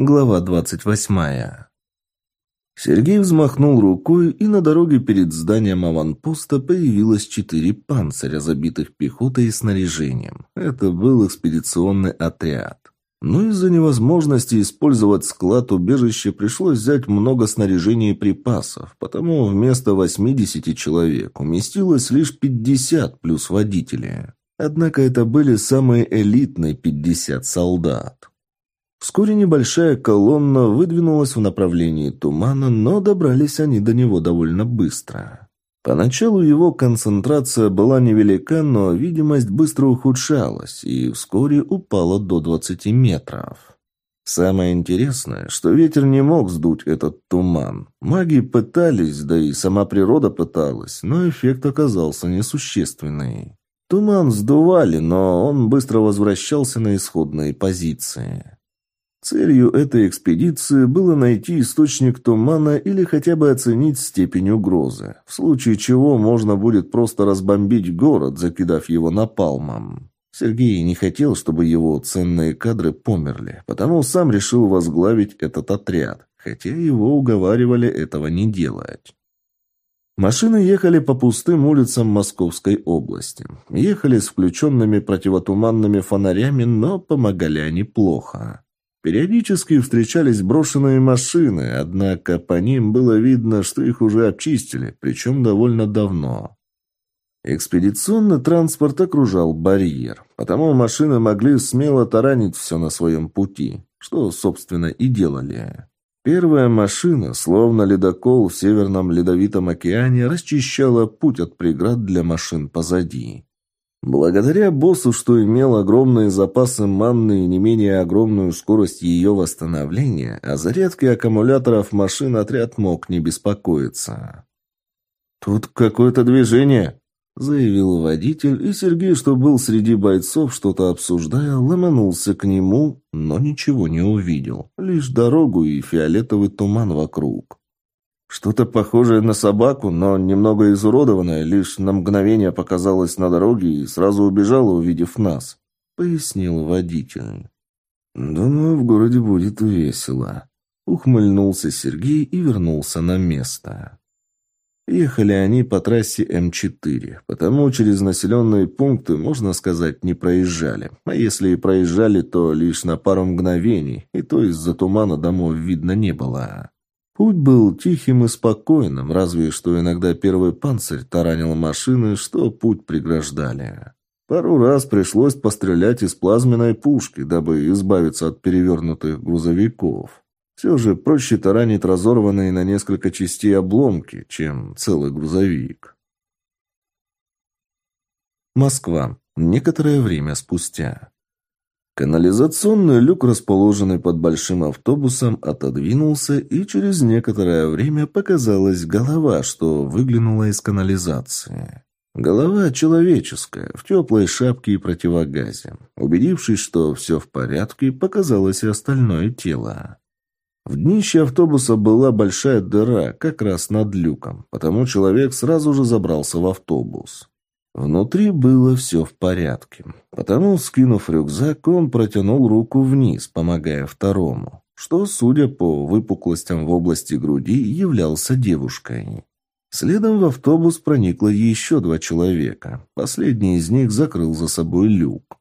Глава двадцать восьмая. Сергей взмахнул рукой, и на дороге перед зданием аванпоста появилось четыре панциря, забитых пехотой и снаряжением. Это был экспедиционный отряд. Но из-за невозможности использовать склад убежища пришлось взять много снаряжения и припасов, потому вместо 80 человек уместилось лишь 50 плюс водители. Однако это были самые элитные 50 солдат. Вскоре небольшая колонна выдвинулась в направлении тумана, но добрались они до него довольно быстро. Поначалу его концентрация была невелика, но видимость быстро ухудшалась и вскоре упала до 20 метров. Самое интересное, что ветер не мог сдуть этот туман. Маги пытались, да и сама природа пыталась, но эффект оказался несущественный. Туман сдували, но он быстро возвращался на исходные позиции. Целью этой экспедиции было найти источник тумана или хотя бы оценить степень угрозы, в случае чего можно будет просто разбомбить город, закидав его напалмом. Сергей не хотел, чтобы его ценные кадры померли, потому сам решил возглавить этот отряд, хотя его уговаривали этого не делать. Машины ехали по пустым улицам Московской области. Ехали с включенными противотуманными фонарями, но помогали они плохо. Периодически встречались брошенные машины, однако по ним было видно, что их уже обчистили, причем довольно давно. Экспедиционный транспорт окружал барьер, потому машины могли смело таранить все на своем пути, что, собственно, и делали. Первая машина, словно ледокол в Северном Ледовитом океане, расчищала путь от преград для машин позади. Благодаря боссу, что имел огромные запасы манны и не менее огромную скорость ее восстановления, о зарядке аккумуляторов машин отряд мог не беспокоиться. «Тут какое-то движение», — заявил водитель, и Сергей, что был среди бойцов, что-то обсуждая, ломанулся к нему, но ничего не увидел, лишь дорогу и фиолетовый туман вокруг. Что-то похожее на собаку, но немного изуродованное, лишь на мгновение показалось на дороге и сразу убежало, увидев нас», — пояснил водитель. «Думаю, в городе будет весело», — ухмыльнулся Сергей и вернулся на место. Ехали они по трассе М4, потому через населенные пункты, можно сказать, не проезжали. А если и проезжали, то лишь на пару мгновений, и то из-за тумана домов видно не было. Путь был тихим и спокойным, разве что иногда первый панцирь таранил машины, что путь преграждали. Пару раз пришлось пострелять из плазменной пушки, дабы избавиться от перевернутых грузовиков. Все же проще таранить разорванные на несколько частей обломки, чем целый грузовик. Москва. Некоторое время спустя. Канализационный люк, расположенный под большим автобусом, отодвинулся, и через некоторое время показалась голова, что выглянула из канализации. Голова человеческая, в теплой шапке и противогазе. Убедившись, что все в порядке, показалось и остальное тело. В днище автобуса была большая дыра, как раз над люком, потому человек сразу же забрался в автобус. Внутри было все в порядке. Потому, скинув рюкзак, он протянул руку вниз, помогая второму, что, судя по выпуклостям в области груди, являлся девушкой. Следом в автобус проникло еще два человека. Последний из них закрыл за собой люк.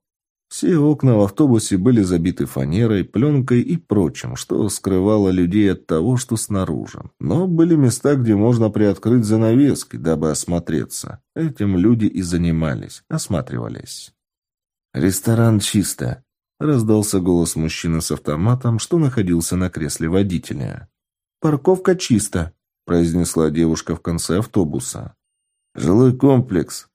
Все окна в автобусе были забиты фанерой, пленкой и прочим, что скрывало людей от того, что снаружи. Но были места, где можно приоткрыть занавески, дабы осмотреться. Этим люди и занимались, осматривались. «Ресторан чисто», — раздался голос мужчины с автоматом, что находился на кресле водителя. «Парковка чисто», — произнесла девушка в конце автобуса. «Жилой комплекс»,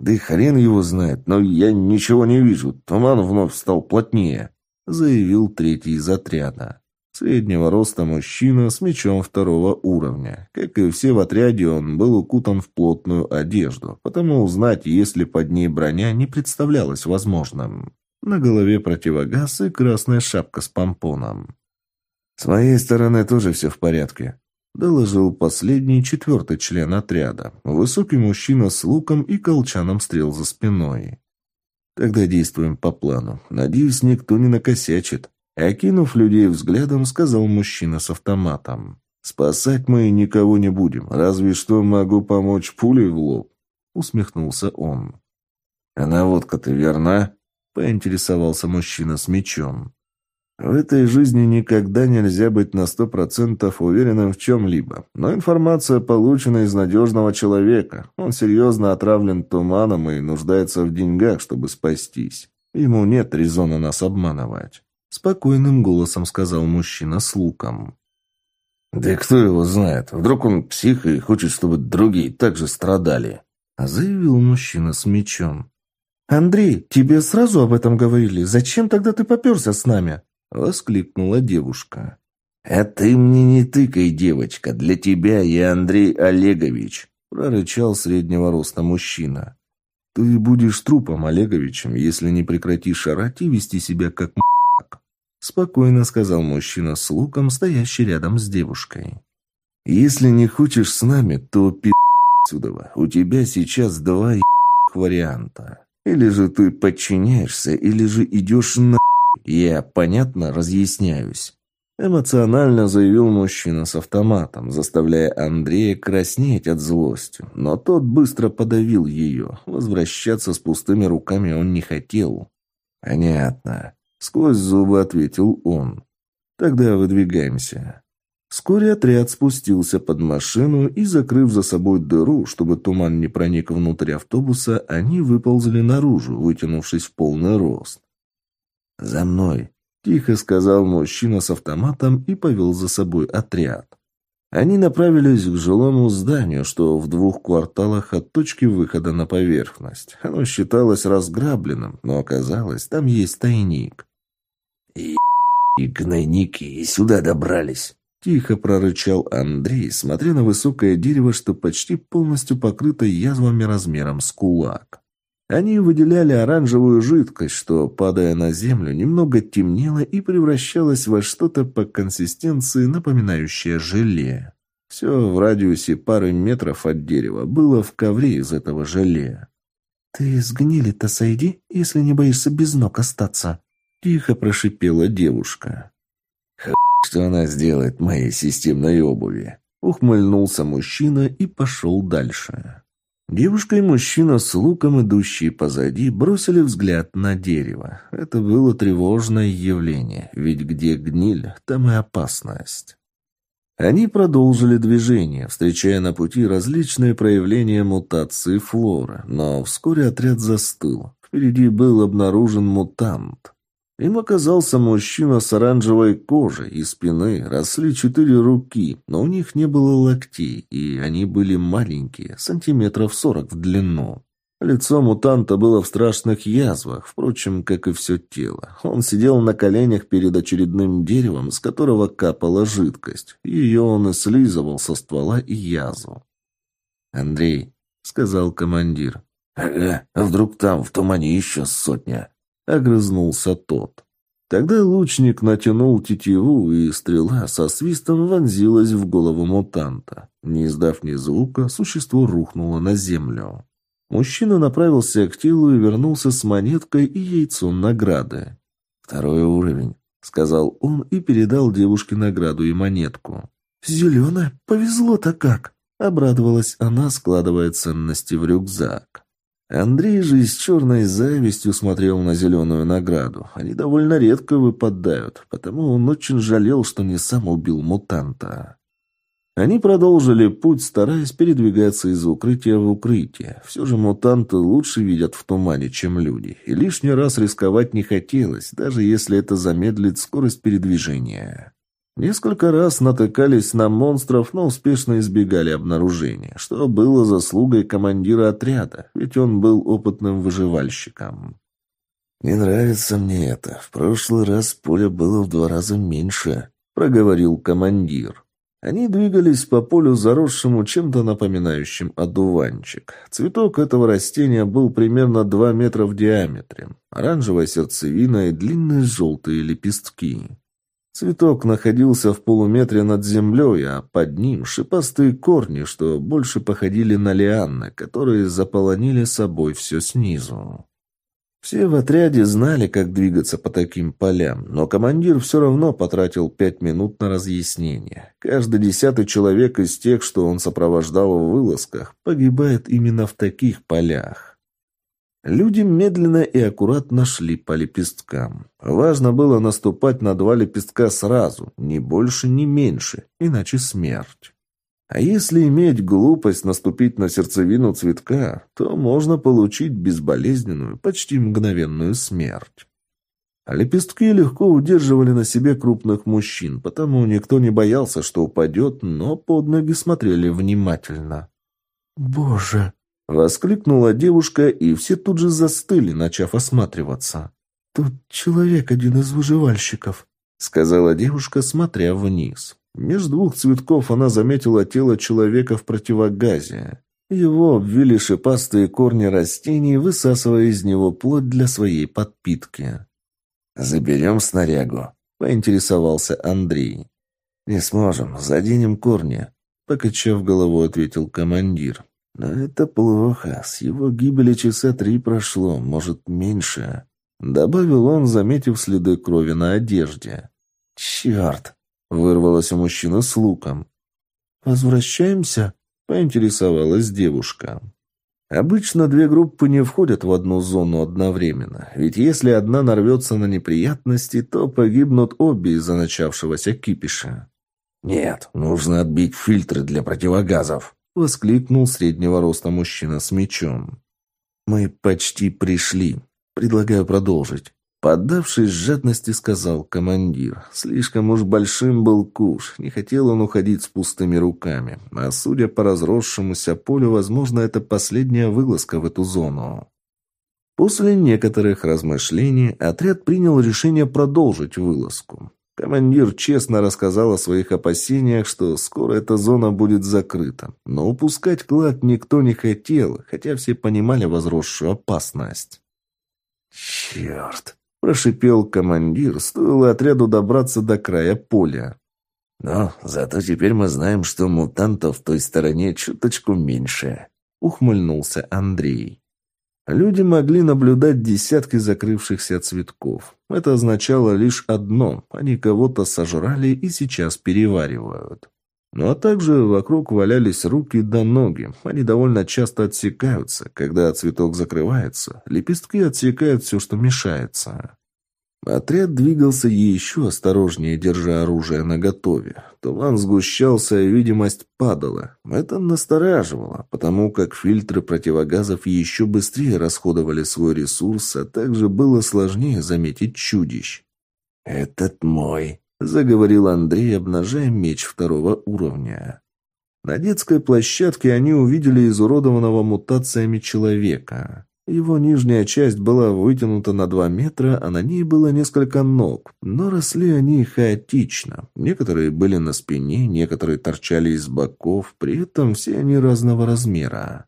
да и хрен его знает, но я ничего не вижу. Туман вновь стал плотнее, заявил третий из отряда. Среднего роста мужчина с мечом второго уровня. Как и все в отряде, он был укутан в плотную одежду, потому узнать, есть ли под ней броня, не представлялось возможным. На голове противогаз и красная шапка с помпоном. «С моей стороны тоже все в порядке», доложил последний, четвертый член отряда. Высокий мужчина с луком и колчаном стрел за спиной. «Тогда действуем по плану. Надеюсь, никто не накосячит», Окинув людей взглядом, сказал мужчина с автоматом. «Спасать мы никого не будем, разве что могу помочь пулей в лоб», — усмехнулся он. «А наводка-то верна?» — поинтересовался мужчина с мечом. В этой жизни никогда нельзя быть на сто процентов уверенным в чем-либо. Но информация получена из надежного человека. Он серьезно отравлен туманом и нуждается в деньгах, чтобы спастись. Ему нет резона нас обманывать. Спокойным голосом сказал мужчина с луком. «Да кто его знает? Вдруг он псих и хочет, чтобы другие также страдали?» Заявил мужчина с мечом. «Андрей, тебе сразу об этом говорили? Зачем тогда ты поперся с нами?» — воскликнула девушка. «А ты мне не тыкай, девочка, для тебя я Андрей Олегович», — прорычал среднего роста мужчина. «Ты будешь трупом, Олеговичем, если не прекратишь орать и вести себя как м***к», — спокойно сказал мужчина с луком, стоящий рядом с девушкой. «Если не хочешь с нами, то пи*** отсюда. У тебя сейчас два варианта. Или же ты подчиняешься, или же идешь на «Я понятно разъясняюсь?» Эмоционально заявил мужчина с автоматом, заставляя Андрея краснеть от злости. Но тот быстро подавил ее. Возвращаться с пустыми руками он не хотел. «Понятно», — сквозь зубы ответил он. «Тогда выдвигаемся». Вскоре отряд спустился под машину и, закрыв за собой дыру, чтобы туман не проник внутрь автобуса, они выползли наружу, вытянувшись в полный рост. «За мной!» – тихо сказал мужчина с автоматом и повел за собой отряд. Они направились к жилому зданию, что в двух кварталах от точки выхода на поверхность. Оно считалось разграбленным, но оказалось, там есть тайник. «И, и гнойники и сюда добрались!» Тихо прорычал Андрей, смотря на высокое дерево, что почти полностью покрыто язвами размером с кулак. Они выделяли оранжевую жидкость, что, падая на землю, немного темнело и превращалось во что-то по консистенции, напоминающее желе. Все в радиусе пары метров от дерева было в ковре из этого желе. «Ты с гнили-то сойди, если не боишься без ног остаться», — тихо прошипела девушка. «Х**, что она сделает моей системной обуви?» Ухмыльнулся мужчина и пошел дальше. Девушка и мужчина с луком, идущие позади, бросили взгляд на дерево. Это было тревожное явление, ведь где гниль, там и опасность. Они продолжили движение, встречая на пути различные проявления мутации флоры, но вскоре отряд застыл. Впереди был обнаружен мутант. Им оказался мужчина с оранжевой кожей, и спины росли четыре руки, но у них не было локтей, и они были маленькие, сантиметров сорок в длину. Лицо мутанта было в страшных язвах, впрочем, как и все тело. Он сидел на коленях перед очередным деревом, с которого капала жидкость. Ее он и слизывал со ствола и язву. «Андрей», — сказал командир. «Ага, а вдруг там в тумане еще сотня?» Огрызнулся тот. Тогда лучник натянул тетиву, и стрела со свистом вонзилась в голову мутанта. Не издав ни звука, существо рухнуло на землю. Мужчина направился к телу и вернулся с монеткой и яйцом награды. «Второй уровень», — сказал он и передал девушке награду и монетку. «Зеленая? Повезло-то как!» — обрадовалась она, складывая ценности в рюкзак. Андрей же с черной завистью смотрел на зеленую награду. Они довольно редко выпадают, потому он очень жалел, что не сам убил мутанта. Они продолжили путь, стараясь передвигаться из укрытия в укрытие. Все же мутанты лучше видят в тумане, чем люди, и лишний раз рисковать не хотелось, даже если это замедлит скорость передвижения. Несколько раз натыкались на монстров, но успешно избегали обнаружения, что было заслугой командира отряда, ведь он был опытным выживальщиком. «Не нравится мне это. В прошлый раз поля было в два раза меньше», — проговорил командир. Они двигались по полю, заросшему чем-то напоминающим одуванчик. Цветок этого растения был примерно два метра в диаметре. Оранжевая сердцевина и длинные желтые лепестки. Цветок находился в полуметре над землей, а под ним шипастые корни, что больше походили на лианны, которые заполонили собой все снизу. Все в отряде знали, как двигаться по таким полям, но командир все равно потратил пять минут на разъяснение. Каждый десятый человек из тех, что он сопровождал в вылазках, погибает именно в таких полях. Люди медленно и аккуратно шли по лепесткам. Важно было наступать на два лепестка сразу, ни больше, ни меньше, иначе смерть. А если иметь глупость наступить на сердцевину цветка, то можно получить безболезненную, почти мгновенную смерть. А лепестки легко удерживали на себе крупных мужчин, потому никто не боялся, что упадет, но под ноги смотрели внимательно. «Боже!» — воскликнула девушка, и все тут же застыли, начав осматриваться. «Тут человек один из выживальщиков», — сказала девушка, смотря вниз. Между двух цветков она заметила тело человека в противогазе. Его обвили шипастые корни растений, высасывая из него плоть для своей подпитки. «Заберем снарягу», — поинтересовался Андрей. «Не сможем, заденем корни», — покачав головой, ответил командир. «Но это плохо. С его гибели часа три прошло, может, меньше», — добавил он, заметив следы крови на одежде. «Черт!» Вырвалась у мужчины с луком. «Возвращаемся?» – поинтересовалась девушка. Обычно две группы не входят в одну зону одновременно, ведь если одна нарвется на неприятности, то погибнут обе из-за начавшегося кипиша. «Нет, нужно отбить фильтры для противогазов», — воскликнул среднего роста мужчина с мечом. «Мы почти пришли. Предлагаю продолжить». Поддавшись жадности, сказал командир. Слишком уж большим был куш, не хотел он уходить с пустыми руками. А судя по разросшемуся полю, возможно, это последняя вылазка в эту зону. После некоторых размышлений отряд принял решение продолжить вылазку. Командир честно рассказал о своих опасениях, что скоро эта зона будет закрыта. Но упускать клад никто не хотел, хотя все понимали возросшую опасность. «Черт!» – прошипел командир, стоило отряду добраться до края поля. «Но зато теперь мы знаем, что мутантов в той стороне чуточку меньше», – ухмыльнулся Андрей. Люди могли наблюдать десятки закрывшихся цветков. Это означало лишь одно – они кого-то сожрали и сейчас переваривают. Ну а также вокруг валялись руки да ноги. Они довольно часто отсекаются. Когда цветок закрывается, лепестки отсекают все, что мешается. Отряд двигался еще осторожнее, держа оружие наготове. Туман сгущался, и видимость падала. Это настораживало, потому как фильтры противогазов еще быстрее расходовали свой ресурс, а также было сложнее заметить чудищ. «Этот мой», — заговорил Андрей, обнажая меч второго уровня. На детской площадке они увидели изуродованного мутациями человека. Его нижняя часть была вытянута на два метра, а на ней было несколько ног, но росли они хаотично. Некоторые были на спине, некоторые торчали из боков, при этом все они разного размера.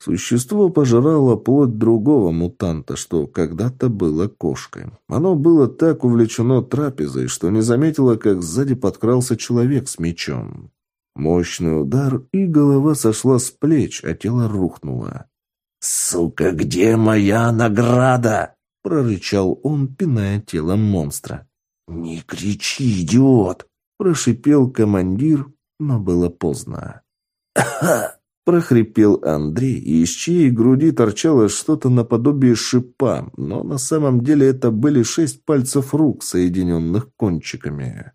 Существо пожирало плоть другого мутанта, что когда-то было кошкой. Оно было так увлечено трапезой, что не заметило, как сзади подкрался человек с мечом. Мощный удар, и голова сошла с плеч, а тело рухнуло. «Сука, где моя награда?» — прорычал он, пиная тело монстра. «Не кричи, идиот!» — прошипел командир, но было поздно. Прохрипел Андрей, из чьей груди торчало что-то наподобие шипа, но на самом деле это были шесть пальцев рук, соединенных кончиками.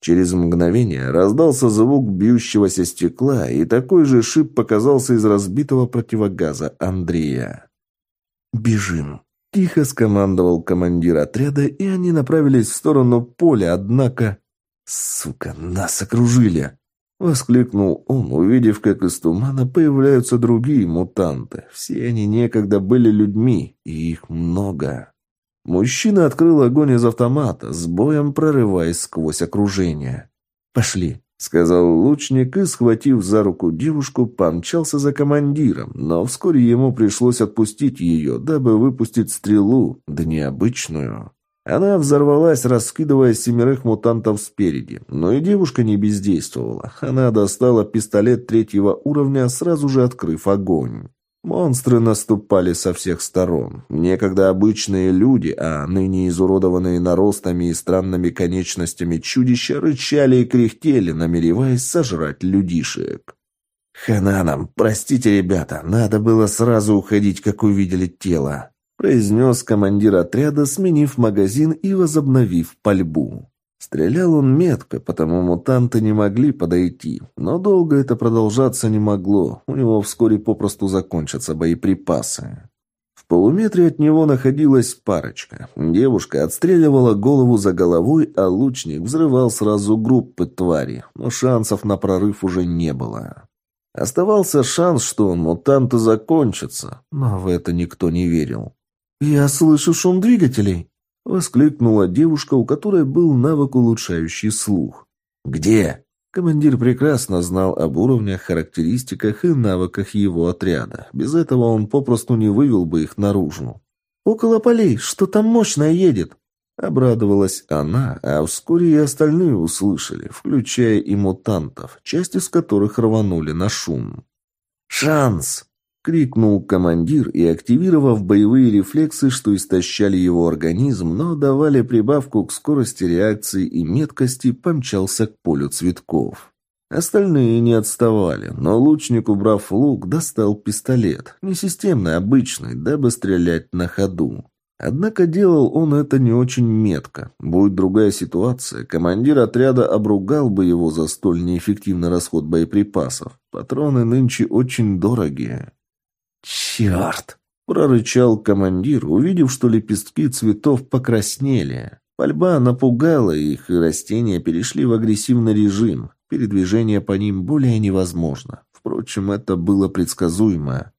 Через мгновение раздался звук бьющегося стекла, и такой же шип показался из разбитого противогаза Андрея. «Бежим!» – тихо скомандовал командир отряда, и они направились в сторону поля, однако... «Сука, нас окружили!» Воскликнул он, увидев, как из тумана появляются другие мутанты. Все они некогда были людьми, и их много. Мужчина открыл огонь из автомата, с боем прорываясь сквозь окружение. «Пошли», — сказал лучник и, схватив за руку девушку, помчался за командиром, но вскоре ему пришлось отпустить ее, дабы выпустить стрелу, да необычную. Она взорвалась, раскидывая семерых мутантов спереди. Но и девушка не бездействовала. Она достала пистолет третьего уровня, сразу же открыв огонь. Монстры наступали со всех сторон. Некогда обычные люди, а ныне изуродованные наростами и странными конечностями чудища рычали и кряхтели, намереваясь сожрать людишек. «Хана нам, простите, ребята, надо было сразу уходить, как увидели тело», произнес командир отряда, сменив магазин и возобновив пальбу. Стрелял он метко, потому мутанты не могли подойти, но долго это продолжаться не могло, у него вскоре попросту закончатся боеприпасы. В полуметре от него находилась парочка. Девушка отстреливала голову за головой, а лучник взрывал сразу группы твари, но шансов на прорыв уже не было. Оставался шанс, что мутанты закончится, но в это никто не верил. «Я слышу шум двигателей», — воскликнула девушка, у которой был навык, улучшающий слух. «Где?» Командир прекрасно знал об уровнях, характеристиках и навыках его отряда. Без этого он попросту не вывел бы их наружу. «Около полей, что там мощное едет!» Обрадовалась она, а вскоре и остальные услышали, включая и мутантов, часть из которых рванули на шум. «Шанс!» — крикнул командир и, активировав боевые рефлексы, что истощали его организм, но давали прибавку к скорости реакции и меткости, помчался к полю цветков. Остальные не отставали, но лучник, убрав лук, достал пистолет, не системный, обычный, дабы стрелять на ходу. Однако делал он это не очень метко. Будет другая ситуация, командир отряда обругал бы его за столь неэффективный расход боеприпасов. Патроны нынче очень дорогие. «Черт!» – прорычал командир, увидев, что лепестки цветов покраснели. Пальба напугала их, и растения перешли в агрессивный режим. Передвижение по ним более невозможно. Впрочем, это было предсказуемо.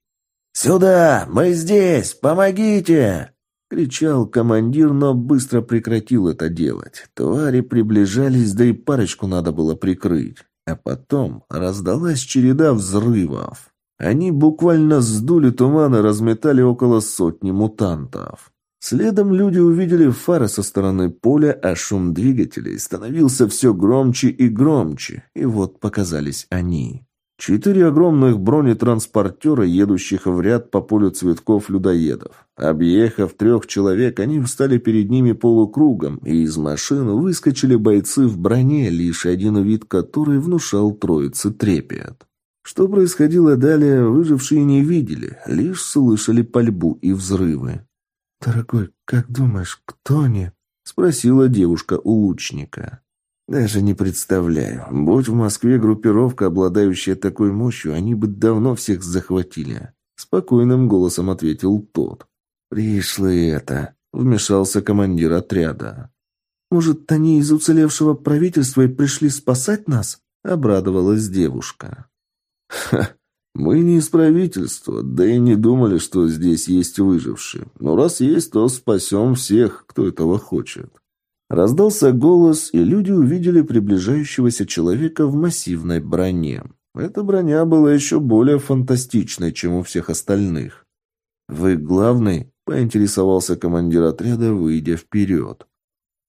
«Сюда! Мы здесь! Помогите!» Кричал командир, но быстро прекратил это делать. Твари приближались, да и парочку надо было прикрыть. А потом раздалась череда взрывов. Они буквально сдули туман и разметали около сотни мутантов. Следом люди увидели фары со стороны поля, а шум двигателей становился все громче и громче. И вот показались они. Четыре огромных бронетранспортера, едущих в ряд по полю цветков людоедов. Объехав трех человек, они встали перед ними полукругом, и из машин выскочили бойцы в броне, лишь один вид которой внушал троице трепет. Что происходило далее, выжившие не видели, лишь слышали пальбу и взрывы. «Дорогой, как думаешь, кто они?» — спросила девушка у лучника. «Даже не представляю. Будь в Москве группировка, обладающая такой мощью, они бы давно всех захватили», — спокойным голосом ответил тот. «Пришли это», — вмешался командир отряда. «Может, они из уцелевшего правительства и пришли спасать нас?» — обрадовалась девушка. Мы не из правительства, да и не думали, что здесь есть выжившие. Но раз есть, то спасем всех, кто этого хочет. Раздался голос, и люди увидели приближающегося человека в массивной броне. Эта броня была еще более фантастичной, чем у всех остальных. «Вы главный?» – поинтересовался командир отряда, выйдя вперед.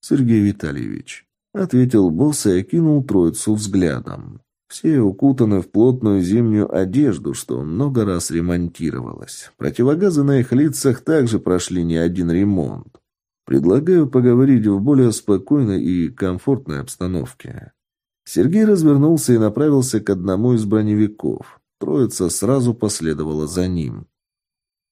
«Сергей Витальевич», – ответил босс и окинул троицу взглядом. Все укутаны в плотную зимнюю одежду, что много раз ремонтировалось. Противогазы на их лицах также прошли не один ремонт. Предлагаю поговорить в более спокойной и комфортной обстановке. Сергей развернулся и направился к одному из броневиков. Троица сразу последовала за ним.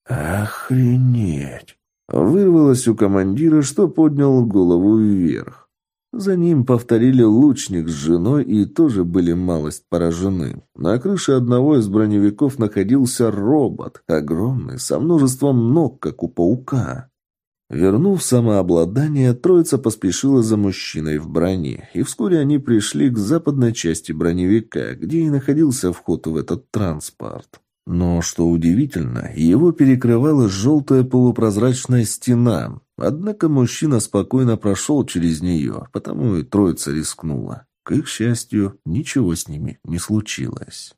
«Охренеть!» Вырвалось у командира, что поднял голову вверх. За ним повторили лучник с женой и тоже были малость поражены. На крыше одного из броневиков находился робот, огромный, со множеством ног, как у паука. Вернув самообладание, троица поспешила за мужчиной в броне, и вскоре они пришли к западной части броневика, где и находился вход в этот транспорт. Но, что удивительно, его перекрывала желтая полупрозрачная стена. Однако мужчина спокойно прошел через нее, потому и троица рискнула. К их счастью, ничего с ними не случилось.